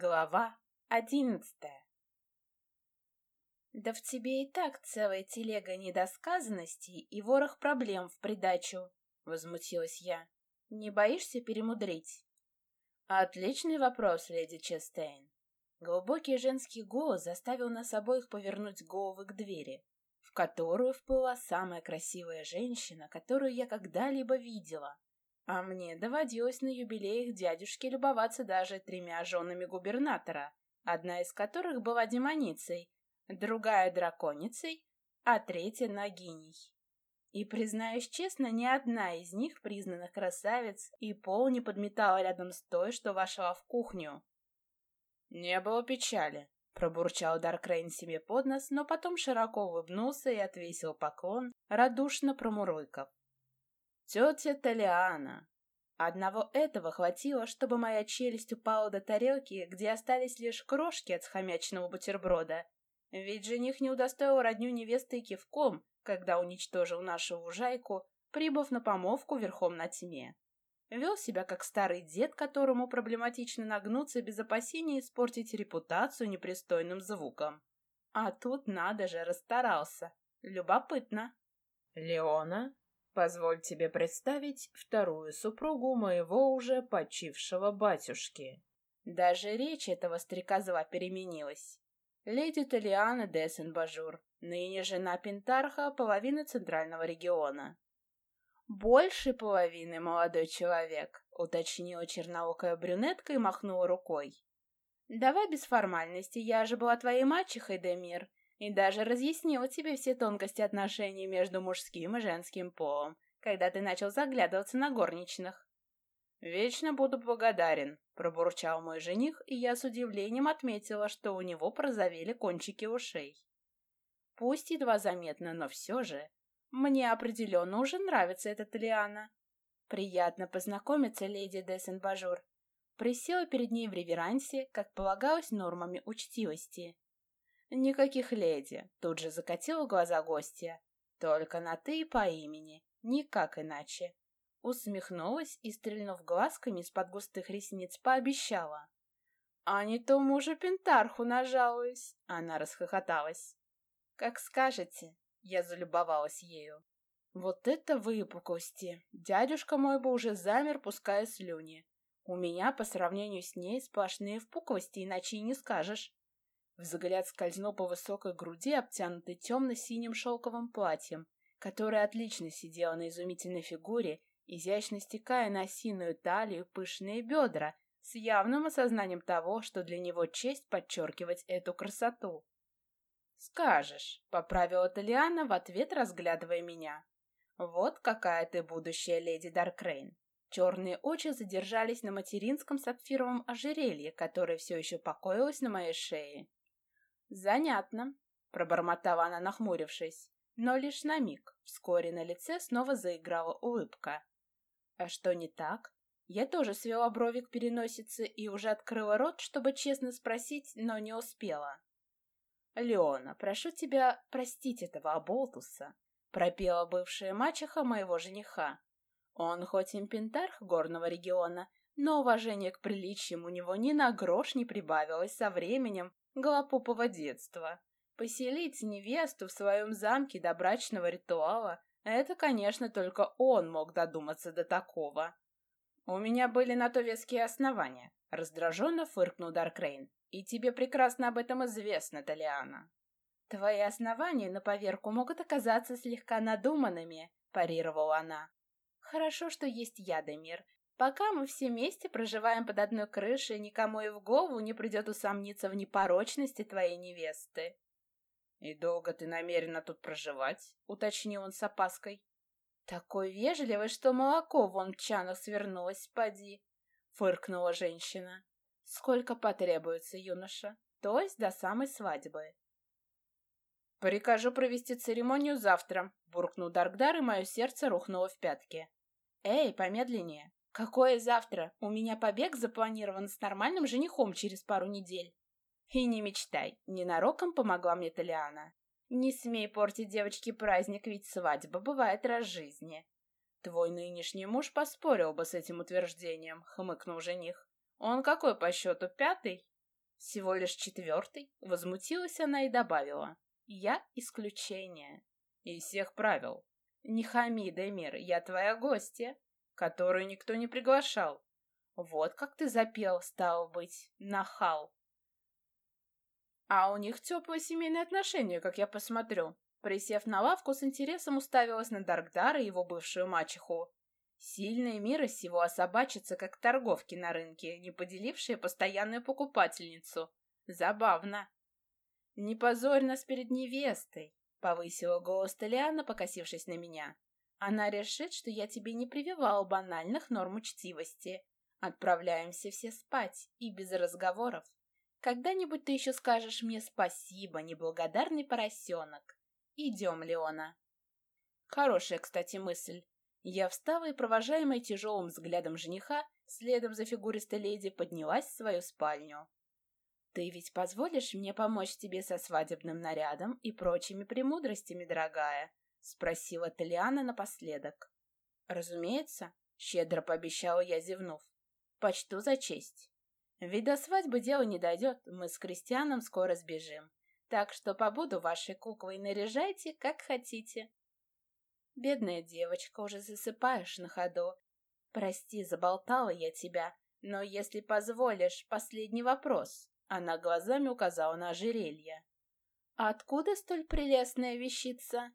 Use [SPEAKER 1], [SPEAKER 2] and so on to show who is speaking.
[SPEAKER 1] Глава одиннадцатая Да в тебе и так целая телега недосказанностей и ворох проблем в придачу, возмутилась я. Не боишься перемудрить? Отличный вопрос, леди Честейн. Глубокий женский голос заставил нас обоих повернуть головы к двери, в которую вплыла самая красивая женщина, которую я когда-либо видела. А мне доводилось на юбилеях дядюшки любоваться даже тремя женами губернатора, одна из которых была демоницей, другая драконицей, а третья нагиней. И, признаюсь честно, ни одна из них признанных красавиц и пол не подметала рядом с той, что вошла в кухню. «Не было печали», — пробурчал Даркрейн себе под нос, но потом широко улыбнулся и отвесил поклон, радушно промурлыков. Тетя Талиана. Одного этого хватило, чтобы моя челюсть упала до тарелки, где остались лишь крошки от схомяченного бутерброда. Ведь жених не удостоил родню невесты кивком, когда уничтожил нашу лужайку, прибыв на помовку верхом на тьме. Вел себя как старый дед, которому проблематично нагнуться без опасения испортить репутацию непристойным звуком. А тут надо же, расстарался. Любопытно. Леона, Позволь тебе представить вторую супругу моего уже почившего батюшки. Даже речь этого стрекозла переменилась. Леди Талиана Дессенбажур, ныне жена Пентарха, половина центрального региона. «Больше половины, молодой человек», — уточнила черноокая брюнетка и махнула рукой. «Давай без формальности, я же была твоей мачехой, Демир, и даже разъяснила тебе все тонкости отношений между мужским и женским полом, когда ты начал заглядываться на горничных. «Вечно буду благодарен», — пробурчал мой жених, и я с удивлением отметила, что у него прозовели кончики ушей. Пусть едва заметно, но все же. Мне определенно уже нравится эта Лиана. Приятно познакомиться, леди Дессенбажур. Присела перед ней в реверансе, как полагалось нормами учтивости. «Никаких леди», — тут же закатила глаза гостья. «Только на «ты» по имени, никак иначе». Усмехнулась и, стрельнув глазками из-под густых ресниц, пообещала. «А не то мужу Пентарху нажалуюсь!» Она расхохоталась. «Как скажете!» Я залюбовалась ею. «Вот это выпуклости! Дядюшка мой бы уже замер, пуская слюни. У меня, по сравнению с ней, сплошные впуклости, иначе и не скажешь. Взгляд скользнул по высокой груди, обтянутой темно-синим шелковым платьем, которое отлично сидело на изумительной фигуре, изящно стекая на осиную талию пышные бедра, с явным осознанием того, что для него честь подчеркивать эту красоту. «Скажешь», — поправила Талиана в ответ, разглядывая меня. «Вот какая ты будущая леди Даркрейн». Черные очи задержались на материнском сапфировом ожерелье, которое все еще покоилось на моей шее. «Занятно», — пробормотала она, нахмурившись, но лишь на миг. Вскоре на лице снова заиграла улыбка. «А что не так?» Я тоже свела брови к переносице и уже открыла рот, чтобы честно спросить, но не успела. «Леона, прошу тебя простить этого оболтуса», — пропела бывшая мачеха моего жениха. Он хоть импентарх горного региона, но уважение к приличиям у него ни на грош не прибавилось со временем, голопопого детства. Поселить невесту в своем замке до брачного ритуала — это, конечно, только он мог додуматься до такого. У меня были на то веские основания, — раздраженно фыркнул Даркрейн. И тебе прекрасно об этом известно, Талиана. Твои основания на поверку могут оказаться слегка надуманными, — парировала она. Хорошо, что есть я, Демир, Пока мы все вместе проживаем под одной крышей, никому и в голову не придет усомниться в непорочности твоей невесты. — И долго ты намерена тут проживать? — уточнил он с опаской. — Такой вежливый, что молоко вон в чанах свернулось, поди, — фыркнула женщина. — Сколько потребуется, юноша? То есть до самой свадьбы. — Прикажу провести церемонию завтра, — буркнул Даркдар, и мое сердце рухнуло в пятки. — Эй, помедленнее. Какое завтра? У меня побег запланирован с нормальным женихом через пару недель. И не мечтай, ненароком помогла мне Талиана. Не смей портить девочке праздник, ведь свадьба бывает раз в жизни. Твой нынешний муж поспорил бы с этим утверждением, хмыкнул жених. Он какой по счету, пятый? Всего лишь четвертый, возмутилась она и добавила. Я исключение. Из всех правил. Не хами, Демир, я твоя гостья, которую никто не приглашал. Вот как ты запел, стал быть, нахал. А у них теплые семейные отношения, как я посмотрю. Присев на лавку, с интересом уставилась на Даркдара и его бывшую мачеху. Сильные мира сего особачатся, как торговки на рынке, не поделившие постоянную покупательницу. Забавно. «Не позорь нас перед невестой», — повысила голос Толиана, покосившись на меня. «Она решит, что я тебе не прививал банальных норм учтивости. Отправляемся все спать, и без разговоров. Когда-нибудь ты еще скажешь мне спасибо, неблагодарный поросенок. Идем, Леона». Хорошая, кстати, мысль. Я встала и, провожаемая тяжелым взглядом жениха, следом за фигуристой леди поднялась в свою спальню. «Ты ведь позволишь мне помочь тебе со свадебным нарядом и прочими премудростями, дорогая?» — спросила Талиана напоследок. «Разумеется», — щедро пообещала я, зевнув. «Почту за честь. Ведь до свадьбы дело не дойдет, мы с Кристианом скоро сбежим. Так что побуду вашей куклой, наряжайте, как хотите». Бедная девочка, уже засыпаешь на ходу. Прости, заболтала я тебя, но если позволишь, последний вопрос. Она глазами указала на ожерелье. «Откуда столь прелестная вещица?»